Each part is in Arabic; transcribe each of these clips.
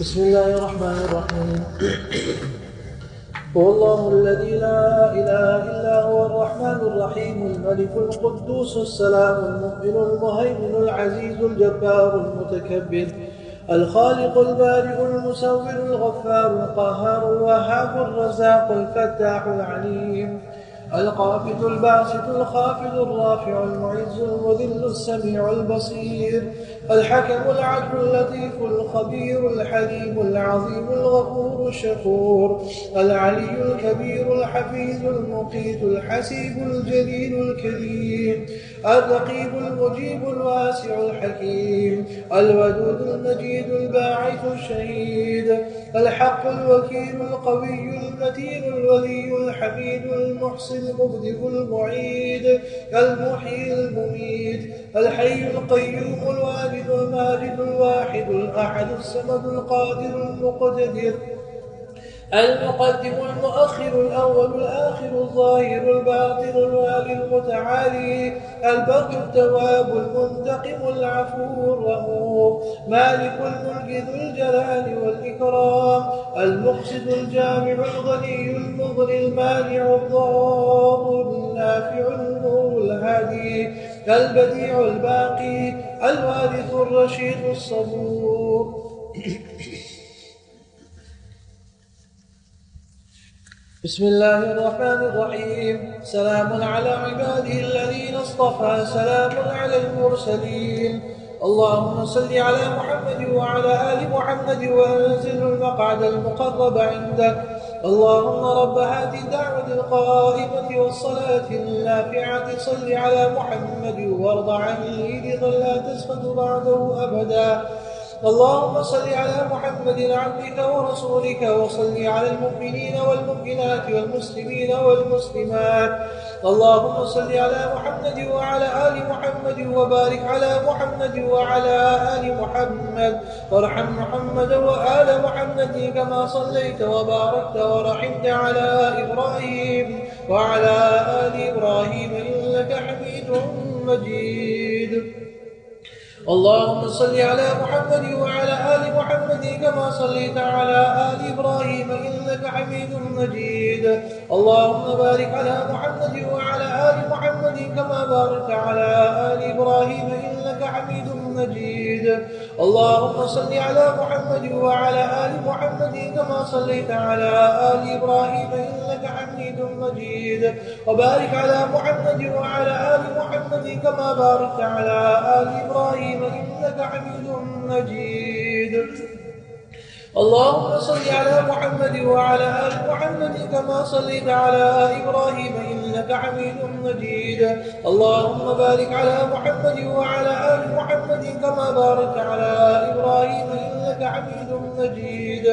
بسم الله الرحمن الرحيم. هو الله الذي لا إله إلا هو الرحمن الرحيم الملك القدوس السلام المؤمن المهيمن العزيز الجبار المتكبر الخالق البارئ المسور الغفار القهار الوهاب الرزاق الفتاح العليم. القابض الباسط الخافض الرافع المعز المذل السميع البصير الحكم العدل اللطيف الخبير الحليم العظيم الغفور الشكور العلي الكبير الحفيظ المقيت الحسيب الجليل الكريم الرقيب المجيب الواسع الحكيم. الودود المجيد الباعث الشهيد. الحق الوكيل القوي المتين الولي الحميد المحسن المبدئ المعيد. المحيي المميت. الحي القيوم الوالد الماجد الواحد الأحد الصمد القادر المقتدر المقدم المؤخر الأول الآخر الظاهر الباطن الوالي المتعالي البر التواب المنتقم العفو الرؤوف مالك الملك ذو الجلال والإكرام المقصد الجامع الغني المغني المانع الضار النافع النور الهادي البديع الباقي الوارث الرشيد الصبور. بسم الله الرحمن الرحيم. سلام على عباده الذين اصطفى سلام على المرسلين. اللهم صل على محمد وعلى آل محمد وأنزل المقعد المقرب عندك. اللهم رب هذه الدعوة القائمة والصلاة النافعة. صل على محمد وارض عنه إذ لا تسخط بعده أبدا. اللهم صل على محمد عبدك ورسولك وصل على المؤمنين والمؤمنات والمسلمين والمسلمات. اللهم صل على محمد وعلى آل محمد وبارك على محمد وعلى آل محمد. وارحم محمد وآل محمد كما صليت وباركت ورحمت على إبراهيم وعلى آل إبراهيم إنك حميد مجيد. اللهم صل على محمد وعلى آل محمد كما صليت على آل إبراهيم إنك حميد مجيد. اللهم بارك على محمد وعلى آل محمد كما باركت على آل إبراهيم إنك حميد مجيد. اللهم صل على محمد وعلى آل محمد كما صليت على آل إبراهيم إنك حميد مجيد. وبارك على محمد وعلى آل محمد كما باركت على آل إبراهيم إنك حميد مجيد. اللهم صل على محمد وعلى آل محمد كما صليت على إبراهيم إنك حميد مجيد. اللهم بارك على محمد وعلى آل محمد كما باركت على إبراهيم إنك حميد مجيد.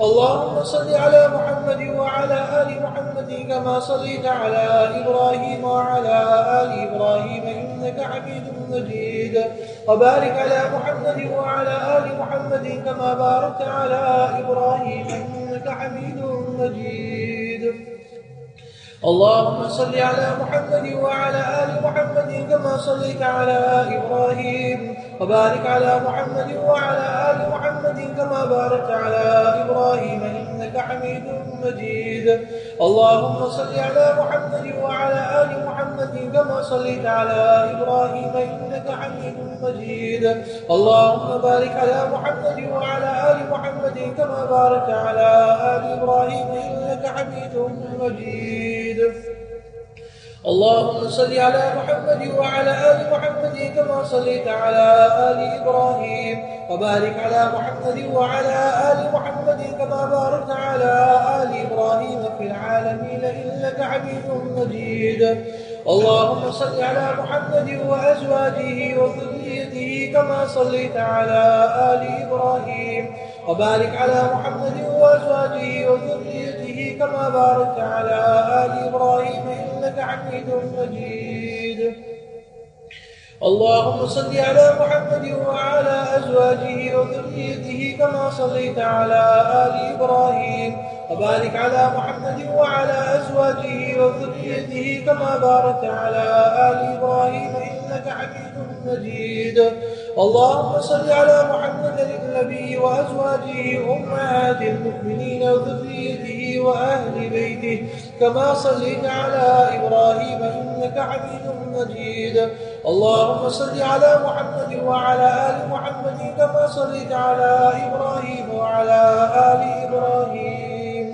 اللهم صل على محمد وعلى آل محمد كما صليت على إبراهيم وعلى آل إبراهيم إنك حميد مجيد. وبارك على محمد وعلى آل محمد كما باركت على إبراهيم إنك حميد مجيد. اللهم صل على محمد وعلى آل محمد كما صليت على إبراهيم. وبارك على محمد وعلى آل محمد كما باركت على إبراهيم إنك حميد مجيد. اللهم صل على محمد وعلى آل محمد كما صليت على إبراهيم إنك حميد مجيد. اللهم بارك على محمد وعلى آل محمد كما باركت على آل إبراهيم إنك حميد مجيد. اللهم صل على محمد وعلى آل محمد كما صليت على آل إبراهيم وبارك على محمد وعلى آل محمد كما باركت على آل إبراهيم في العالمين إنك حميد مجيد. اللهم صل على محمد وأزواجه وذريته كما صليت على آل إبراهيم وبارك على محمد وأزواجه وذريته كما باركت على آل إبراهيم إنك مجيد اللهم صل على محمد وعلى أزواجه وذريته كما صليت على آل إبراهيم. وبارك على محمد وعلى أزواجه وذريته كما باركت على آل إبراهيم إنك حميد مجيد. اللهم صل على محمد النبي وأزواجه أمهات المؤمنين وذريته وأهل بيته كما صليت على إبراهيم إنك حميد مجيد. اللهم صل على محمد وعلى آل محمد كما صليت على إبراهيم وعلى آل إبراهيم.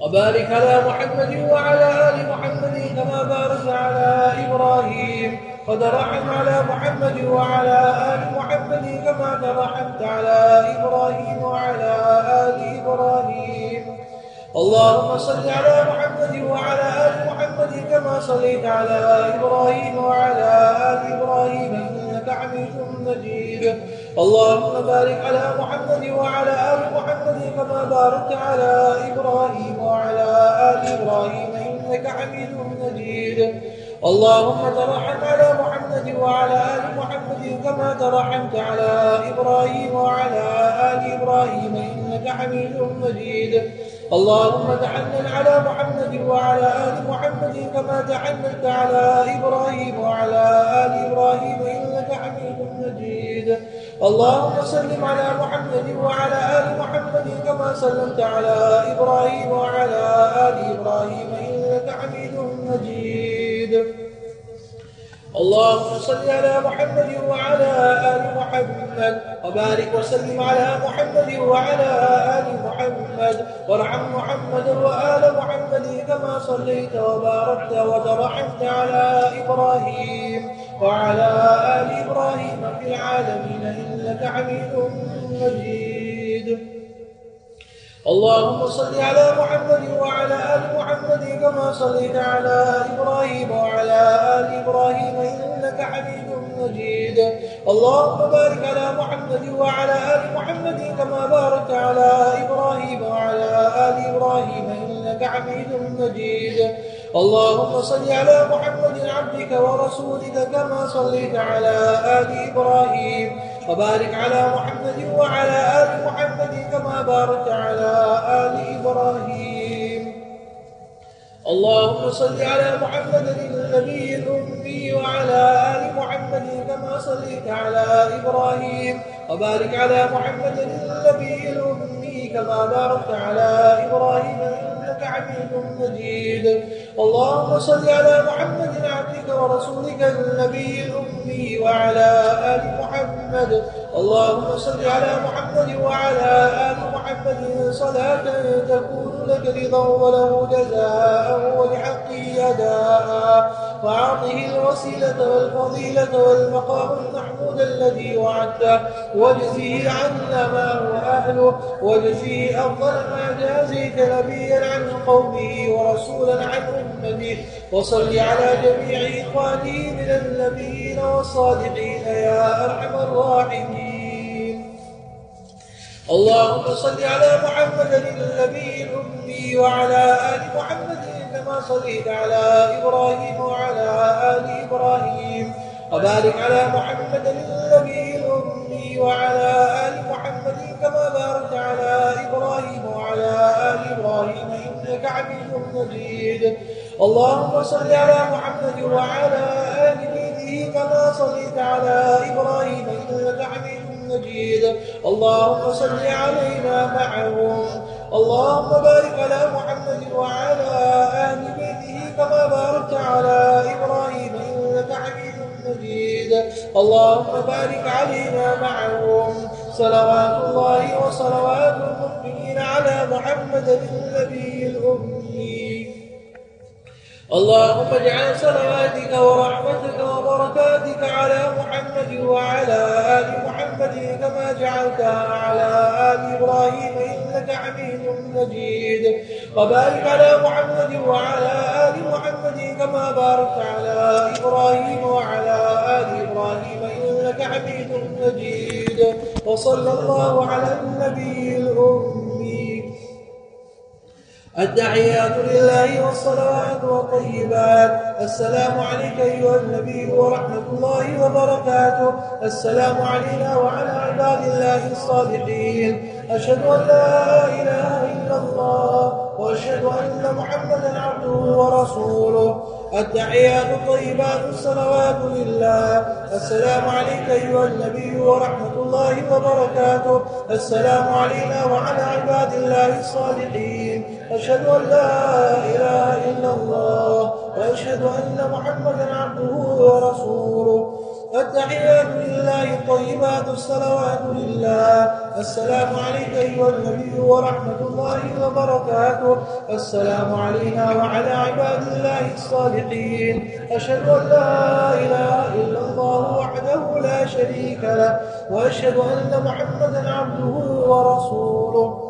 وبارك على محمد وعلى آل محمد كما باركت على إبراهيم. رحم على محمد وعلى آل محمد كما ترحمت على إبراهيم وعلى آل إبراهيم. اللهم صل على محمد وعلى آل محمد كما صليت على إبراهيم وعلى آل إبراهيم إنك حميد مجيد. اللهم بارك على محمد وعلى آل محمد كما باركت على إبراهيم وعلى آل إبراهيم إنك حميد مجيد. اللهم ترحم على محمد وعلى آل محمد كما ترحمت على إبراهيم وعلى آل إبراهيم إنك حميد مجيد. اللهم تحنن على محمد وعلى آل محمد كما تحننت على إبراهيم وعلى آل إبراهيم إنك حميد مجيد. اللهم سلم على محمد وعلى آل محمد كما سلمت على إبراهيم وعلى آل إبراهيم إنك حميد اللهم صل على محمد وعلى آل محمد. وبارك وسلم على محمد وعلى آل محمد. وارحم محمد وآل محمد كما صليت وباركت وترحمت على إبراهيم وعلى آل إبراهيم في العالمين إنك حميد مجيد. اللهم صل على محمد وعلى آل محمد كما صليت على إبراهيم وعلى آل إبراهيم إنك حميد مجيد. اللهم بارك على محمد وعلى آل محمد كما باركت على إبراهيم وعلى آل إبراهيم إنك حميد مجيد. اللهم صل على محمد عبدك ورسولك كما صليت على آل إبراهيم. وبارك على محمد وعلى آل محمد كما باركت على آل إبراهيم. اللهم صل على محمد النبي الأمي وعلى آل محمد كما صليت على إبراهيم. وبارك على محمد النبي الأمي كما باركت على إبراهيم اللهم صل على محمد عبدك ورسولك النبي الأمي وعلى آل محمد. اللهم صل على محمد وعلى آل محمد. صلاة تكون لك رضا وله جزاء ولحقه أداء. وأعطه الوسيلة والفضيلة والمقام المحمود الذي وعدته. واجزه عنا ما هو أهله واجزه أفضل ما جازيك نبيا عن قومه ورسولا عن أمته. وصل على جميع إخوانه من النبيين والصالحين يا أرحم الراحمين. اللهم صل على محمد النبي الأمي وعلى آل محمد كما صليت على إبراهيم وعلى آل إبراهيم. وبارك على محمد مجيد اللهم صل على محمد وعلى آل بيته كما صليت على إبراهيم إنك حميد مجيد. اللهم صل علينا معهم. اللهم بارك على محمد وعلى آل بيته كما باركت على إبراهيم إنك حميد مجيد. اللهم بارك علينا معهم. صلوات الله وصلوات المؤمنين على محمد النبي اللهم اجعل صلواتك ورحمتك وبركاتك على محمد وعلى آل محمد كما جعلتها على آل إبراهيم إنك حميد مجيد. وبارك على محمد وعلى آل محمد كما باركت على إبراهيم وعلى آل إبراهيم إنك حميد مجيد. وصلى الله على النبي الأمي. التحيات لله والصلوات والطيبات. السلام عليك أيها النبي ورحمة الله وبركاته. السلام علينا وعلى عباد الله الصالحين. أشهد أن لا إله إلا الله وأشهد أن محمدا عبده ورسوله. التحيات الطيبات الصلوات لله. السلام عليك أيها النبي ورحمة الله وبركاته. السلام علينا وعلى عباد الله الصالحين. أشهد أن لا إله إلا الله وأشهد أن محمدا عبده ورسوله. التحيات لله الطيبات الصلوات لله. السلام عليك أيها النبي ورحمة الله وبركاته. السلام علينا وعلى عباد الله الصالحين. أشهد أن لا إله إلا الله وحده لا شريك له. وأشهد أن محمدا عبده ورسوله.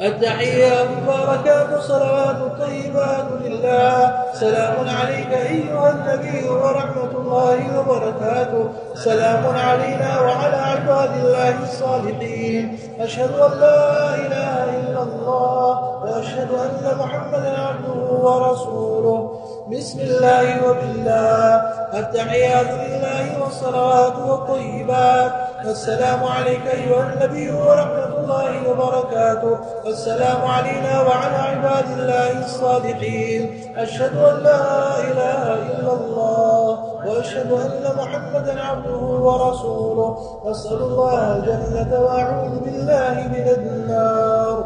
التحيات البركات الصلوات الطيبات لله. سلام عليك أيها النبي ورحمة الله وبركاته. سلام علينا وعلى عباد الله الصالحين. أشهد أن لا إله إلا الله وأشهد أن محمدا عبده ورسوله. بسم الله وبالله. التحيات لله والصلوات والطيبات. السلام عليك أيها النبي ورحمة الله وبركاته. السلام علينا وعلى عباد الله الصالحين. أشهد أن لا إله إلا الله وأشهد أن محمدا عبده ورسوله. أسأل الله الجنة وأعوذ بالله من النار.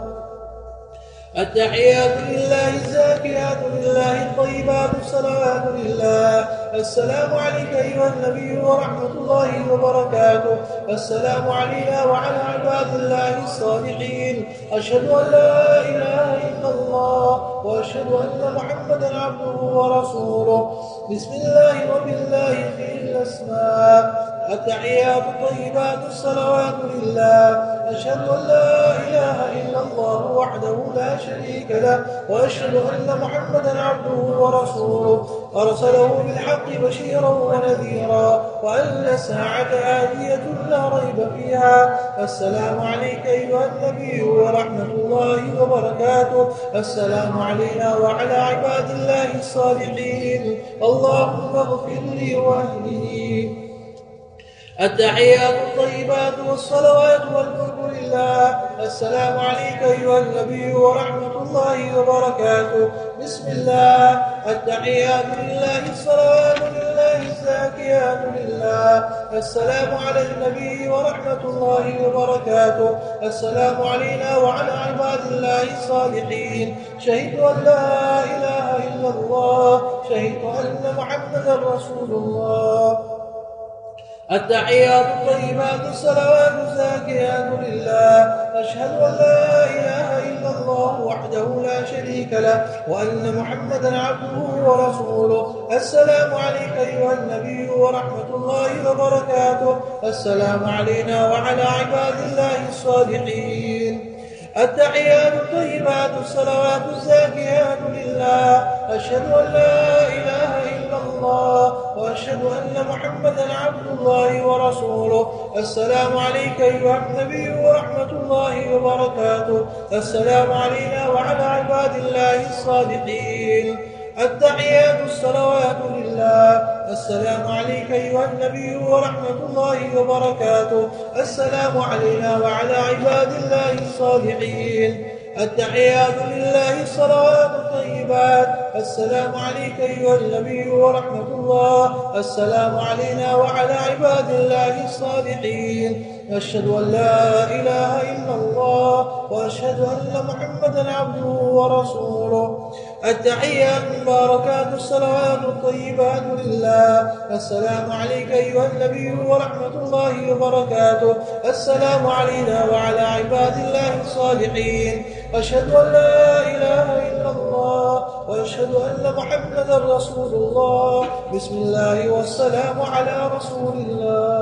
التحيات لله الزاكيات لله الطيبات الصلوات لله. السلام عليك أيها النبي ورحمة الله وبركاته. السلام علينا وعلى عباد الله الصالحين. أشهد أن لا إله إلا الله وأشهد أن محمدا عبده ورسوله. بسم الله وبالله في الأسماء. التحيات الطيبات الصلوات لله. أشهد أن لا إله إلا الله وحده لا شريك له وأشهد أن محمدا عبده ورسوله أرسله بالحق بشيرا ونذيرا وأن الساعة آتية لا ريب فيها. السلام عليك أيها النبي ورحمة الله وبركاته. السلام علينا وعلى عباد الله الصالحين. اللهم اغفر لي وأهلي التحيات الطيبات والصلوات والملك لله السلام عليك أيها النبي ورحمة الله وبركاته. بسم الله. التحيات لله الصلوات لله الزاكيات لله. السلام على النبي ورحمة الله وبركاته. السلام علينا وعلى عباد الله الصالحين. شهدت أن لا إله إلا الله. شهدت أن محمدا رسول الله. التحيات الطيبات الصلوات الزاكيات لله. أشهد أن لا إله إلا الله وحده لا شريك له وأن محمدا عبده ورسوله. السلام عليك أيها النبي ورحمة الله وبركاته. السلام علينا وعلى عباد الله الصالحين. التحيات الطيبات الصلوات الزاكيات لله. أشهد أن لا إله الله وأشهد أن محمدا عبد الله ورسوله. السلام عليك أيها النبي ورحمة الله وبركاته. السلام علينا وعلى عباد الله الصالحين التحيات الصلوات لله. السلام عليك أيها النبي ورحمة الله وبركاته. السلام علينا وعلى عباد الله الصالحين التحيات لله الصلوات الطيبات السلام عليك أيها النبي ورحمة الله. السلام علينا وعلى عباد الله الصالحين. أشهد أن لا إله إلا الله وأشهد أن محمدا عبده ورسوله. التحيات المباركات الصلوات الطيبات لله. السلام عليك أيها النبي ورحمة الله وبركاته. السلام علينا وعلى عباد الله الصالحين. أشهد أن لا إله إلا وأشهد أن محمدا رسول الله. بسم الله والسلام على رسول الله.